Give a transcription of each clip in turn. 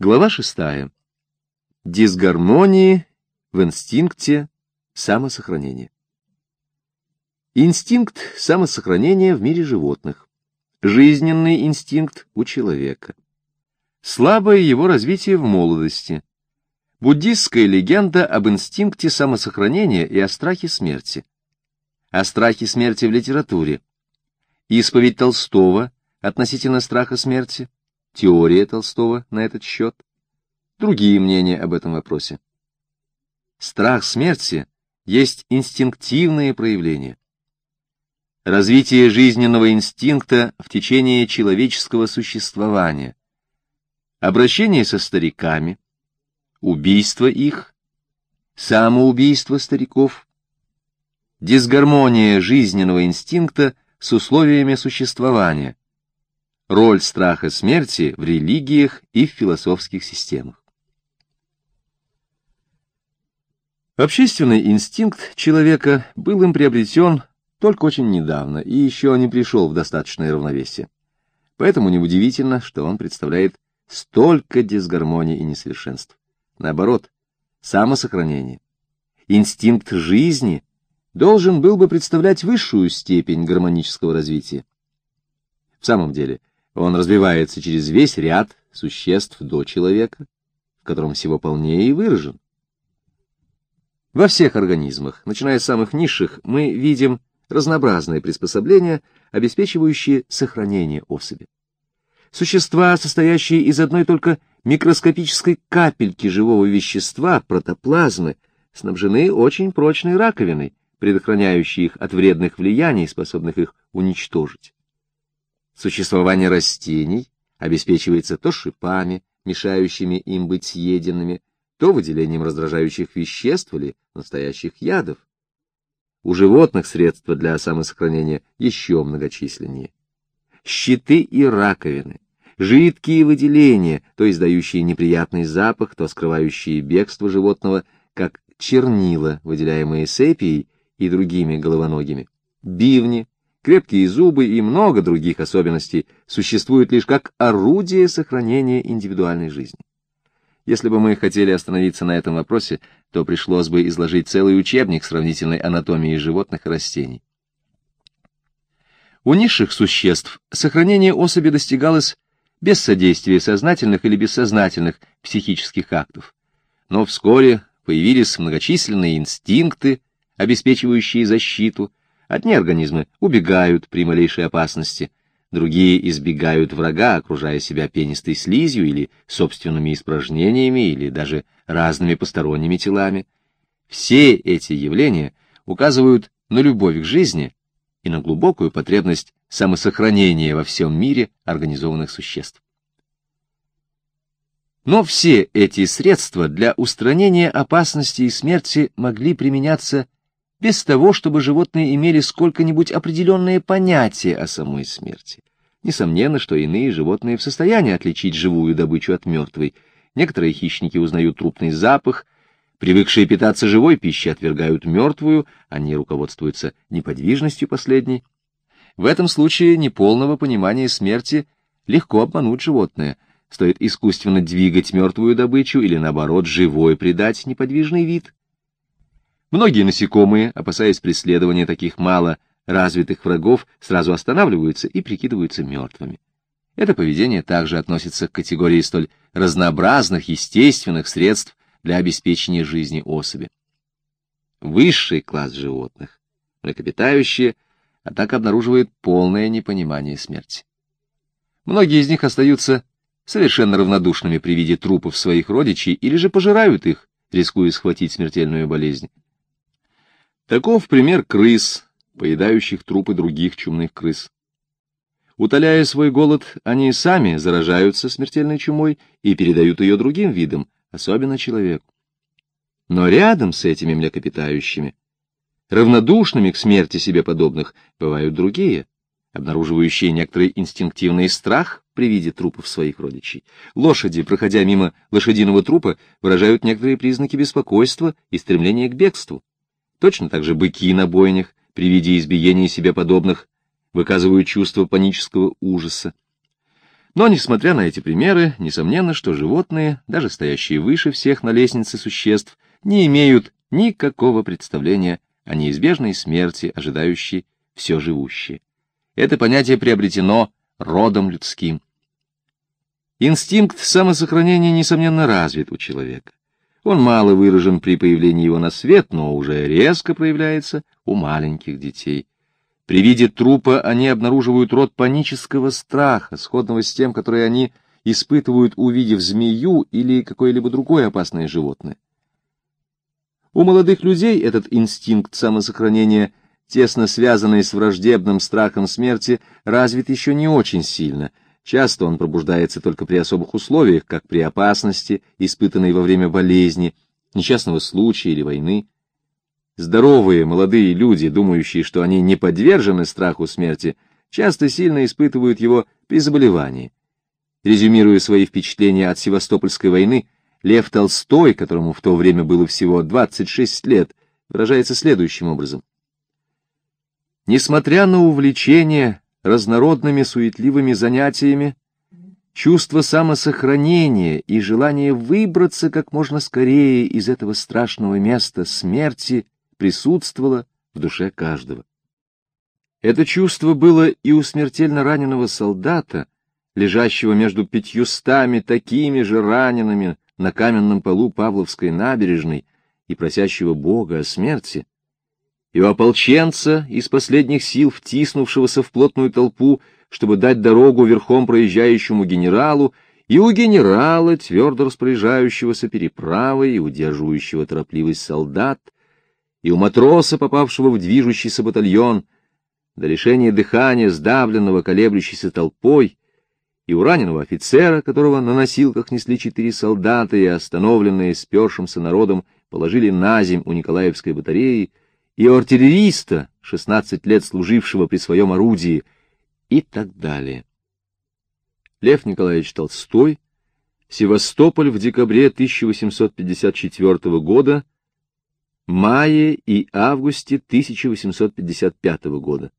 Глава шестая. Дисгармонии в инстинкте самосохранения. Инстинкт самосохранения в мире животных. Жизненный инстинкт у человека. Слабое его развитие в молодости. Буддистская легенда об инстинкте самосохранения и о страхе смерти. О страхе смерти в литературе. Исповедь Толстого относительно страха смерти теория Толстого на этот счет, другие мнения об этом вопросе. Страх смерти есть инстинктивное проявление. Развитие жизненного инстинкта в течение человеческого существования, обращение со стариками, убийство их, самоубийство стариков, дисгармония жизненного инстинкта с условиями существования, Роль страха смерти в религиях и в философских системах. Общественный инстинкт человека был им приобретен только очень недавно и еще не пришел в достаточное равновесие. Поэтому неудивительно, что он представляет столько дисгармоний и несовершенств. Наоборот, самосохранение, инстинкт жизни должен был бы представлять высшую степень гармонического развития. В самом деле, он развивается через весь ряд существ до человека, в котором всего полнее и выражен. Во всех организмах, начиная с самых низших, мы видим разнообразные приспособления, обеспечивающие сохранение особи. Существа, состоящие из одной только микроскопической капельки живого вещества, протоплазмы, снабжены очень прочной раковиной, предохраняющей их от вредных влияний, способных их уничтожить. Существование растений обеспечивается то шипами, мешающими им быть съеденными, то выделением раздражающих веществ или настоящих ядов. У животных средства для самосохранения еще многочисленнее. Щиты и раковины, жидкие выделения, то издающие неприятный запах, то скрывающие бегство животного, как чернила, выделяемые сепией и другими головоногими, бивни, крепкие зубы и много других особенностей существуют лишь как орудие сохранения индивидуальной жизни. Если бы мы хотели остановиться на этом вопросе, то пришлось бы изложить целый учебник сравнительной анатомии животных и растений. У низших существ сохранение особи достигалось без содействия сознательных или бессознательных психических актов. Но вскоре появились многочисленные инстинкты, обеспечивающие защиту, Одни организмы убегают при малейшей опасности, другие избегают врага, окружая себя пенистой слизью или собственными испражнениями, или даже разными посторонними телами. Все эти явления указывают на любовь к жизни и на глубокую потребность самосохранения во всем мире организованных существ. Но все эти средства для устранения опасности и смерти могли применяться без того, чтобы животные имели сколько-нибудь определенное понятие о самой смерти. Несомненно, что иные животные в состоянии отличить живую добычу от мертвой. Некоторые хищники узнают трупный запах, привыкшие питаться живой пищей отвергают мертвую, они руководствуются неподвижностью последней. В этом случае неполного понимания смерти легко обмануть животное. Стоит искусственно двигать мертвую добычу или, наоборот, живой придать неподвижный вид — Многие насекомые, опасаясь преследования таких мало развитых врагов, сразу останавливаются и прикидываются мертвыми. Это поведение также относится к категории столь разнообразных естественных средств для обеспечения жизни особи. Высший класс животных, млекопитающие, однако обнаруживает полное непонимание смерти. Многие из них остаются совершенно равнодушными при виде трупов своих родичей или же пожирают их, рискуя схватить смертельную болезнь. Таков пример крыс, поедающих трупы других чумных крыс. Утоляя свой голод, они сами заражаются смертельной чумой и передают ее другим видам, особенно человеку. Но рядом с этими млекопитающими, равнодушными к смерти себе подобных, бывают другие, обнаруживающие некоторый инстинктивный страх при виде трупов своих родичей. Лошади, проходя мимо лошадиного трупа, выражают некоторые признаки беспокойства и стремления к бегству. Точно так же быки на бойнях при виде избиения себе подобных выказывают чувство панического ужаса. Но, несмотря на эти примеры, несомненно, что животные, даже стоящие выше всех на лестнице существ, не имеют никакого представления о неизбежной смерти, ожидающей все живущее. Это понятие приобретено родом людским. Инстинкт самосохранения, несомненно, развит у человека. Он мало выражен при появлении его на свет, но уже резко проявляется у маленьких детей. При виде трупа они обнаруживают род панического страха, сходного с тем, который они испытывают, увидев змею или какое-либо другое опасное животное. У молодых людей этот инстинкт самосохранения, тесно связанный с враждебным страхом смерти, развит еще не очень сильно. Часто он пробуждается только при особых условиях, как при опасности, испытанной во время болезни, несчастного случая или войны. Здоровые молодые люди, думающие, что они не подвержены страху смерти, часто сильно испытывают его при заболевании. Резюмируя свои впечатления от Севастопольской войны, Лев Толстой, которому в то время было всего 26 лет, выражается следующим образом. Несмотря на увлечение разнородными суетливыми занятиями, чувство самосохранения и желание выбраться как можно скорее из этого страшного места смерти присутствовало в душе каждого. Это чувство было и у смертельно раненого солдата, лежащего между пятьюстами такими же ранеными на каменном полу Павловской набережной и просящего Бога о смерти, и у ополченца из последних сил, втиснувшегося в плотную толпу, чтобы дать дорогу верхом проезжающему генералу, и у генерала, твердо распоряжающегося переправой и удерживающего торопливость солдат, и у матроса, попавшего в движущийся батальон, до лишения дыхания, сдавленного колеблющейся толпой, и у раненого офицера, которого на носилках несли четыре солдата и, остановленные спершимся народом, положили на земь у Николаевской батареи, и артиллериста, шестнадцать лет служившего при своем орудии, и так далее. Лев Николаевич Толстой, Севастополь в декабре 1854 года, мае и августе 1855 года.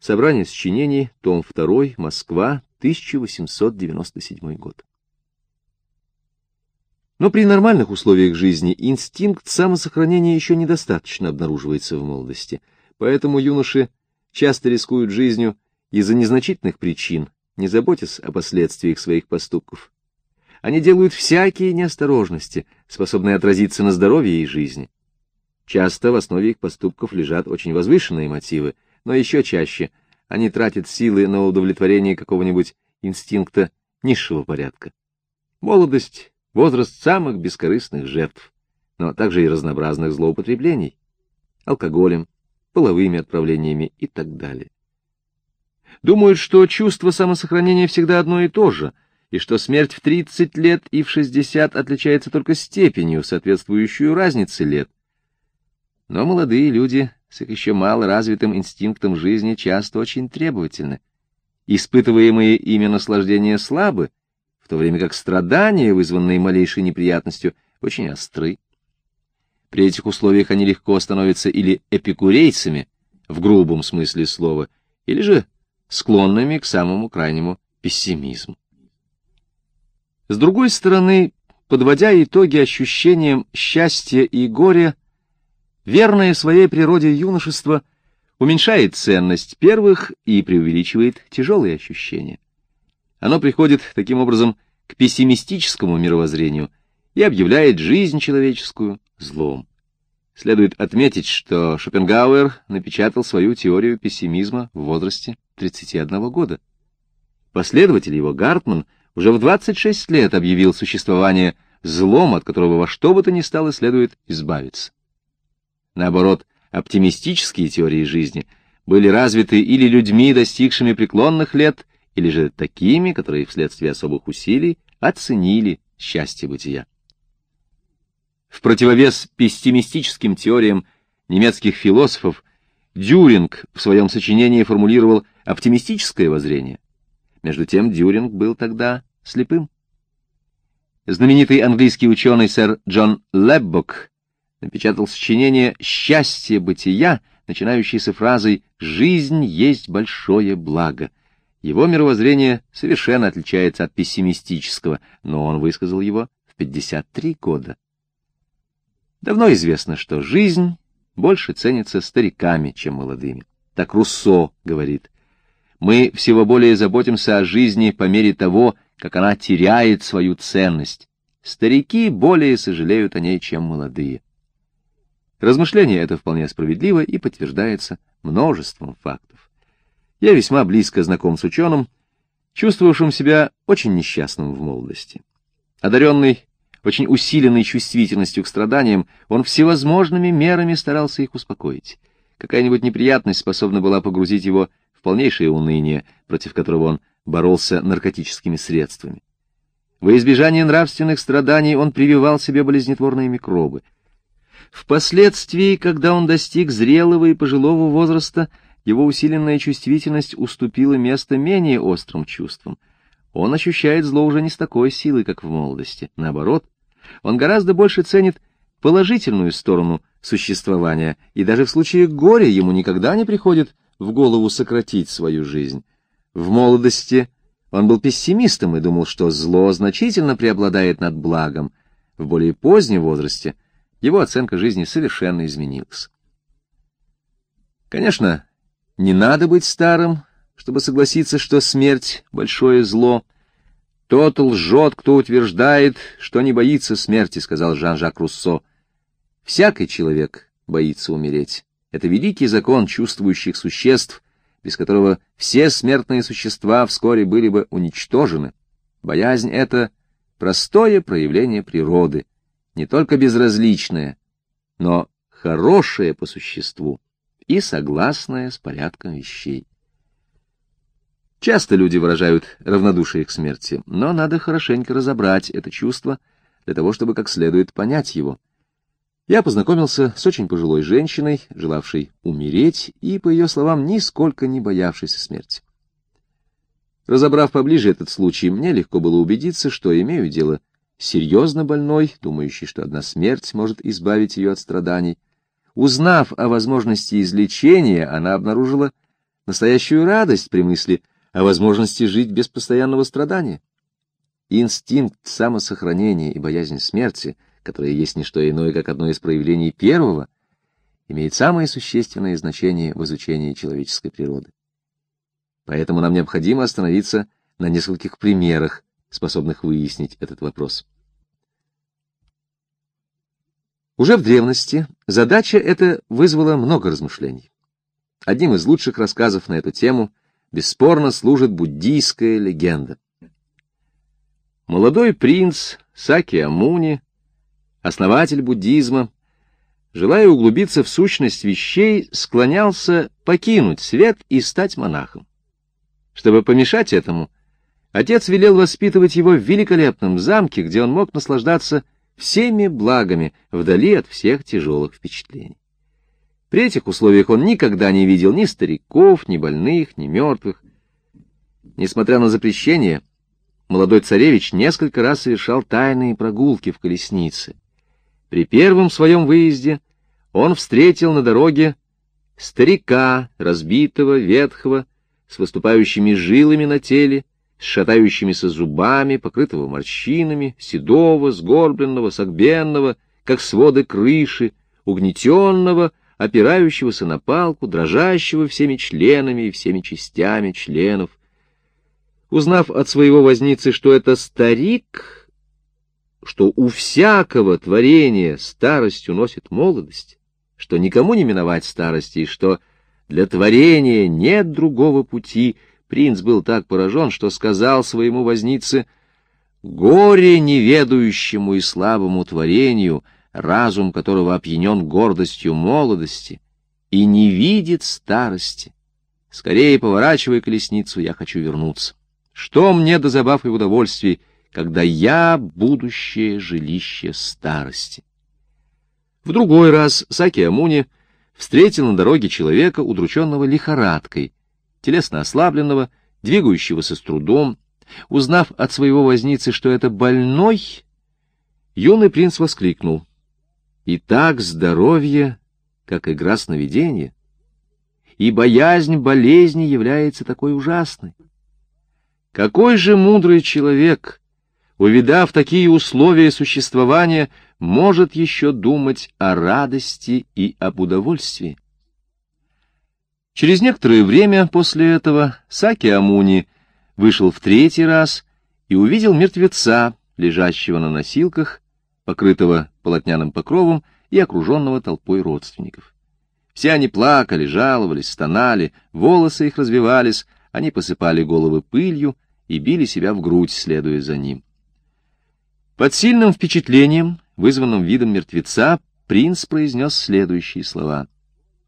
Собрание сочинений, том 2, Москва, 1897 год. Но при нормальных условиях жизни инстинкт самосохранения еще недостаточно обнаруживается в молодости, поэтому юноши часто рискуют жизнью из-за незначительных причин, не заботясь о последствиях своих поступков. Они делают всякие неосторожности, способные отразиться на здоровье и жизни. Часто в основе их поступков лежат очень возвышенные мотивы, но еще чаще они тратят силы на удовлетворение какого-нибудь инстинкта низшего порядка. Молодость — возраст самых бескорыстных жертв, но также и разнообразных злоупотреблений, алкоголем, половыми отправлениями и так далее. Думают, что чувство самосохранения всегда одно и то же, и что смерть в 30 лет и в 60 отличается только степенью, соответствующую разнице лет. Но молодые люди с их еще мало развитым инстинктом жизни часто очень требовательны. Испытываемые ими наслаждения слабы, то время как страдания, вызванные малейшей неприятностью, очень остры. При этих условиях они легко становятся или эпикурейцами, в грубом смысле слова, или же склонными к самому крайнему пессимизму. С другой стороны, подводя итоги ощущениям счастья и горя, верное своей природе юношество уменьшает ценность первых и преувеличивает тяжелые ощущения. Оно приходит таким образом к пессимистическому мировоззрению и объявляет жизнь человеческую злом. Следует отметить, что Шопенгауэр напечатал свою теорию пессимизма в возрасте 31 года. Последователь его Гартман уже в 26 лет объявил существование злом, от которого во что бы то ни стало следует избавиться. Наоборот, оптимистические теории жизни были развиты или людьми, достигшими преклонных лет, или же такими, которые вследствие особых усилий оценили счастье бытия. В противовес пессимистическим теориям немецких философов Дюринг в своем сочинении формулировал оптимистическое воззрение. Между тем Дюринг был тогда слепым. Знаменитый английский ученый сэр Джон Леббок напечатал сочинение «Счастье бытия», начинающееся фразой «Жизнь есть большое благо». Его мировоззрение совершенно отличается от пессимистического, но он высказал его в 53 года. Давно известно, что жизнь больше ценится стариками, чем молодыми. Так Руссо говорит. Мы всего более заботимся о жизни по мере того, как она теряет свою ценность. Старики более сожалеют о ней, чем молодые. Размышление это вполне справедливо и подтверждается множеством фактов. Я весьма близко знаком с ученым, чувствовавшим себя очень несчастным в молодости. Одаренный очень усиленной чувствительностью к страданиям, он всевозможными мерами старался их успокоить. Какая-нибудь неприятность способна была погрузить его в полнейшее уныние, против которого он боролся наркотическими средствами. Во избежание нравственных страданий он прививал себе болезнетворные микробы. Впоследствии, когда он достиг зрелого и пожилого возраста, его усиленная чувствительность уступила место менее острым чувствам. Он ощущает зло уже не с такой силой, как в молодости. Наоборот, он гораздо больше ценит положительную сторону существования, и даже в случае горя ему никогда не приходит в голову сократить свою жизнь. В молодости он был пессимистом и думал, что зло значительно преобладает над благом. В более позднем возрасте его оценка жизни совершенно изменилась. Конечно, не надо быть старым, чтобы согласиться, что смерть — большое зло — «Тот лжет, кто утверждает, что не боится смерти», — сказал Жан-Жак Руссо. «Всякий человек боится умереть. Это великий закон чувствующих существ, без которого все смертные существа вскоре были бы уничтожены. Боязнь — это простое проявление природы, не только безразличное, но хорошее по существу и согласное с порядком вещей. Часто люди выражают равнодушие к смерти, но надо хорошенько разобрать это чувство для того, чтобы как следует понять его. Я познакомился с очень пожилой женщиной, желавшей умереть и, по ее словам, нисколько не боявшейся смерти. Разобрав поближе этот случай, мне легко было убедиться, что имею дело серьезно больной, думающий, что одна смерть может избавить ее от страданий. Узнав о возможности излечения, она обнаружила настоящую радость при мысли — о возможности жить без постоянного страдания. Инстинкт самосохранения и боязнь смерти, которая есть не что иное, как одно из проявлений первого, имеет самое существенное значение в изучении человеческой природы. Поэтому нам необходимо остановиться на нескольких примерах, способных выяснить этот вопрос. Уже в древности задача эта вызвала много размышлений. Одним из лучших рассказов на эту тему бесспорно служит буддийская легенда. Молодой принц Саки Амуни, основатель буддизма, желая углубиться в сущность вещей, склонялся покинуть свет и стать монахом. Чтобы помешать этому, отец велел воспитывать его в великолепном замке, где он мог наслаждаться всеми благами вдали от всех тяжелых впечатлений. При этих условиях он никогда не видел ни стариков, ни больных, ни мертвых. Несмотря на запрещение, молодой царевич несколько раз совершал тайные прогулки в колеснице. При первом своем выезде он встретил на дороге старика, разбитого, ветхого, с выступающими жилами на теле, с шатающимися зубами, покрытого морщинами, седого, сгорбленного, согбенного, как своды крыши, угнетенного, опирающегося на палку, дрожащего всеми членами и всеми частями членов. Узнав от своего возницы, что это старик, что у всякого творения старость уносит молодость, что никому не миновать старости, и что для творения нет другого пути, принц был так поражен, что сказал своему вознице, «Горе неведающему и слабому творению — разум которого опьянен гордостью молодости и не видит старости. Скорее поворачивай колесницу, я хочу вернуться. Что мне до забав и удовольствий, когда я будущее жилище старости? В другой раз Саки Амуни встретил на дороге человека, удрученного лихорадкой, телесно ослабленного, двигающегося с трудом. Узнав от своего возницы, что это больной, юный принц воскликнул. И так здоровье, как игра сновидения, и боязнь болезни является такой ужасной. Какой же мудрый человек, увидав такие условия существования, может еще думать о радости и об удовольствии? Через некоторое время после этого Саки Амуни вышел в третий раз и увидел мертвеца, лежащего на носилках, покрытого полотняным покровом и окруженного толпой родственников. Все они плакали, жаловались, стонали, волосы их развивались, они посыпали головы пылью и били себя в грудь, следуя за ним. Под сильным впечатлением, вызванным видом мертвеца, принц произнес следующие слова.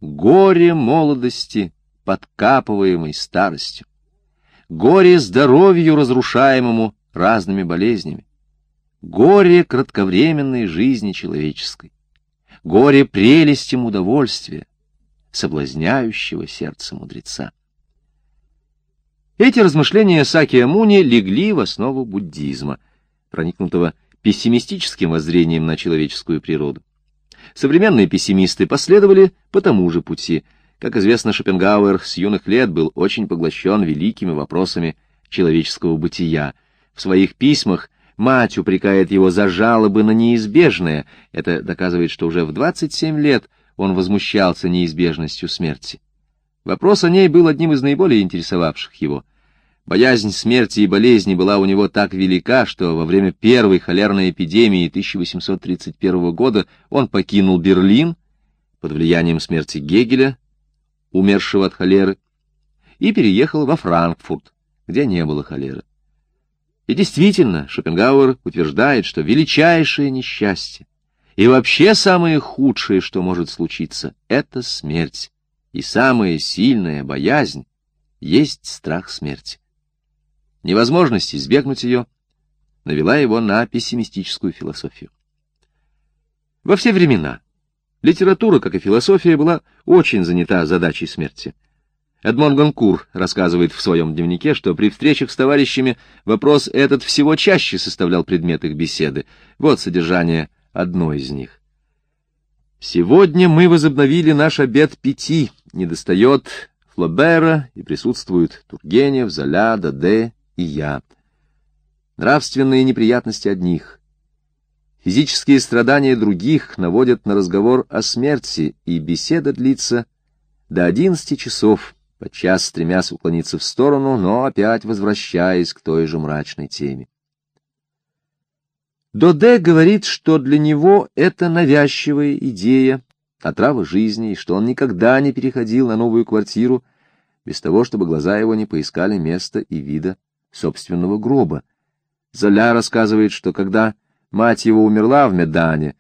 «Горе молодости, подкапываемой старостью, горе здоровью, разрушаемому разными болезнями, горе кратковременной жизни человеческой, горе прелестям удовольствия, соблазняющего сердце мудреца. Эти размышления Саки Амуни легли в основу буддизма, проникнутого пессимистическим воззрением на человеческую природу. Современные пессимисты последовали по тому же пути. Как известно, Шопенгауэр с юных лет был очень поглощен великими вопросами человеческого бытия. В своих письмах мать упрекает его за жалобы на неизбежное. Это доказывает, что уже в 27 лет он возмущался неизбежностью смерти. Вопрос о ней был одним из наиболее интересовавших его. Боязнь смерти и болезни была у него так велика, что во время первой холерной эпидемии 1831 года он покинул Берлин под влиянием смерти Гегеля, умершего от холеры, и переехал во Франкфурт, где не было холеры. И действительно, Шопенгауэр утверждает, что величайшее несчастье и вообще самое худшее, что может случиться, — это смерть. И самая сильная боязнь есть страх смерти. Невозможность избегнуть ее навела его на пессимистическую философию. Во все времена литература, как и философия, была очень занята задачей смерти. Эдмон Гонкур рассказывает в своем дневнике, что при встречах с товарищами вопрос этот всего чаще составлял предмет их беседы. Вот содержание одно из них. Сегодня мы возобновили наш обед пяти. Недостает Флобера и присутствуют Тургенев, Золя, Даде и я. Нравственные неприятности одних. Физические страдания других наводят на разговор о смерти, и беседа длится до одиннадцати часов, подчас стремясь уклониться в сторону, но опять возвращаясь к той же мрачной теме. Доде говорит, что для него это навязчивая идея, отрава жизни, и что он никогда не переходил на новую квартиру без того, чтобы глаза его не поискали места и вида собственного гроба. Золя рассказывает, что когда мать его умерла в Медане,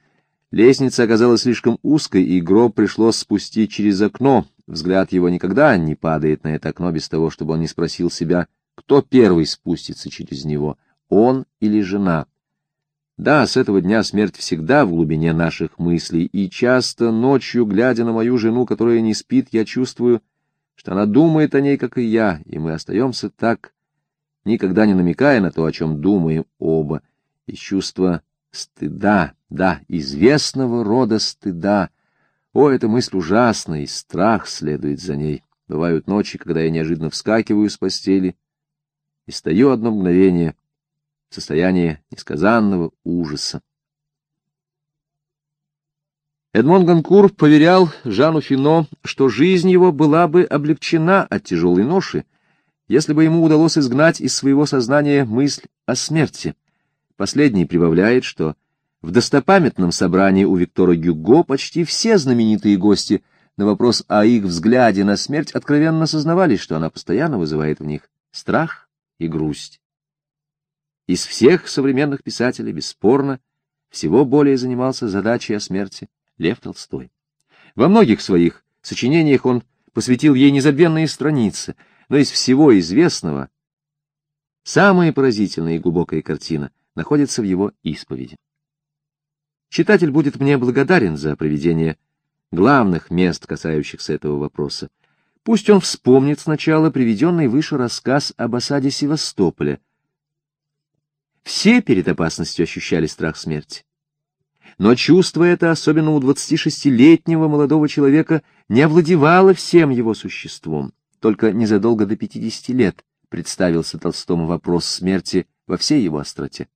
лестница оказалась слишком узкой, и гроб пришлось спустить через окно. Взгляд его никогда не падает на это окно без того, чтобы он не спросил себя, кто первый спустится через него, он или жена. Да, с этого дня смерть всегда в глубине наших мыслей, и часто ночью, глядя на мою жену, которая не спит, я чувствую, что она думает о ней, как и я, и мы остаемся так, никогда не намекая на то, о чем думаем оба, из чувства стыда, да, известного рода стыда. О, эта мысль ужасна, и страх следует за ней. Бывают ночи, когда я неожиданно вскакиваю с постели и стою одно мгновение, состояние несказанного ужаса. Эдмон Ганкур поверял Жану Фино, что жизнь его была бы облегчена от тяжелой ноши, если бы ему удалось изгнать из своего сознания мысль о смерти. Последний прибавляет, что в достопамятном собрании у Виктора Гюго почти все знаменитые гости на вопрос о их взгляде на смерть откровенно сознавались, что она постоянно вызывает в них страх и грусть. Из всех современных писателей, бесспорно, всего более занимался задачей о смерти Лев Толстой. Во многих своих сочинениях он посвятил ей незабвенные страницы, но из всего известного самая поразительная и глубокая картина находится в его исповеди. Читатель будет мне благодарен за проведение главных мест, касающихся этого вопроса. Пусть он вспомнит сначала приведенный выше рассказ об осаде Севастополя, все перед опасностью ощущали страх смерти. Но чувство это, особенно у 26-летнего молодого человека, не овладевало всем его существом. Только незадолго до 50 лет представился Толстому вопрос смерти во всей его остроте.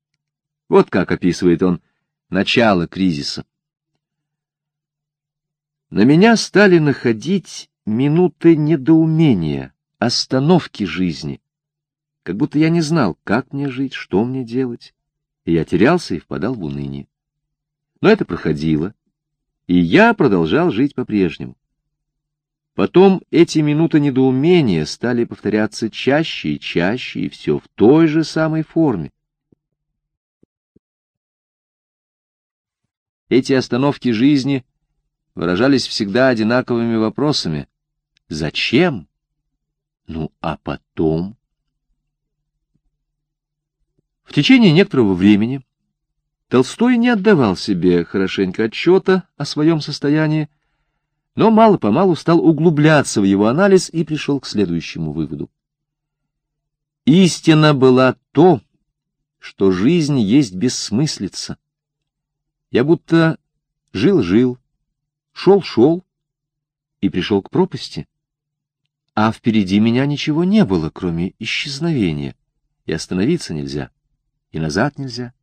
Вот как описывает он начало кризиса. На меня стали находить минуты недоумения, остановки жизни, как будто я не знал, как мне жить, что мне делать, и я терялся и впадал в уныние. Но это проходило, и я продолжал жить по-прежнему. Потом эти минуты недоумения стали повторяться чаще и чаще, и все в той же самой форме. Эти остановки жизни выражались всегда одинаковыми вопросами. Зачем? Ну, а потом? В течение некоторого времени Толстой не отдавал себе хорошенько отчета о своем состоянии, но мало-помалу стал углубляться в его анализ и пришел к следующему выводу. Истина была то, что жизнь есть бессмыслица. Я будто жил-жил, шел-шел и пришел к пропасти, а впереди меня ничего не было, кроме исчезновения, и остановиться нельзя, и назад нельзя,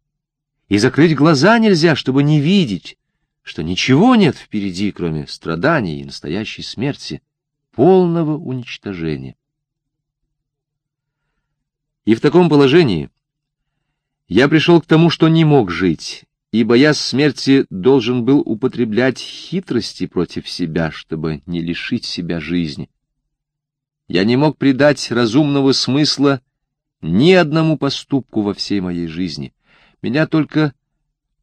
и закрыть глаза нельзя, чтобы не видеть, что ничего нет впереди, кроме страданий и настоящей смерти, полного уничтожения. И в таком положении я пришел к тому, что не мог жить, и, боясь смерти, должен был употреблять хитрости против себя, чтобы не лишить себя жизни. Я не мог придать разумного смысла ни одному поступку во всей моей жизни. Меня только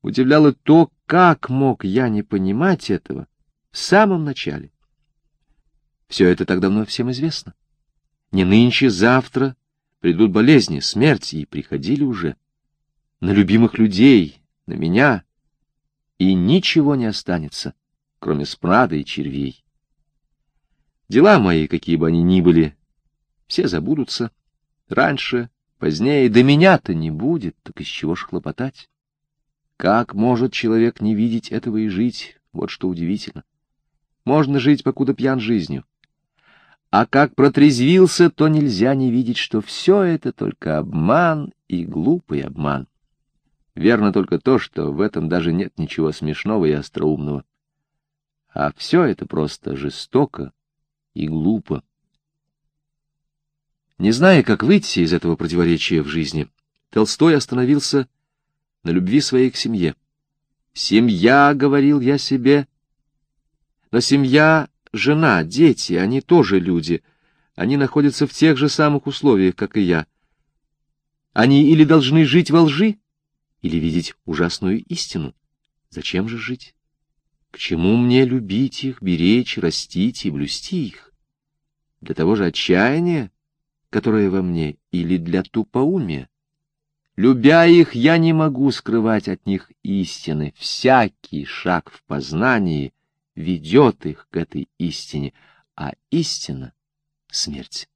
удивляло то, как мог я не понимать этого в самом начале? Все это так давно всем известно. Не нынче, завтра придут болезни, смерти, и приходили уже. На любимых людей, на меня, и ничего не останется, кроме смрада и червей. Дела мои, какие бы они ни были, все забудутся. Раньше, позднее, до меня-то не будет, так из чего ж хлопотать? Как может человек не видеть этого и жить? Вот что удивительно. Можно жить, покуда пьян жизнью. А как протрезвился, то нельзя не видеть, что все это только обман и глупый обман. Верно только то, что в этом даже нет ничего смешного и остроумного. А все это просто жестоко и глупо. Не зная, как выйти из этого противоречия в жизни, Толстой остановился на любви своей к семье. «Семья», — говорил я себе, — но семья — жена, дети, они тоже люди, они находятся в тех же самых условиях, как и я. Они или должны жить во лжи, или видеть ужасную истину. Зачем же жить? К чему мне любить их, беречь, растить и блюсти их? Для того же отчаяния, которое во мне, или для тупоумия? Любя их, я не могу скрывать от них истины. Всякий шаг в познании ведет их к этой истине, а истина — смерть.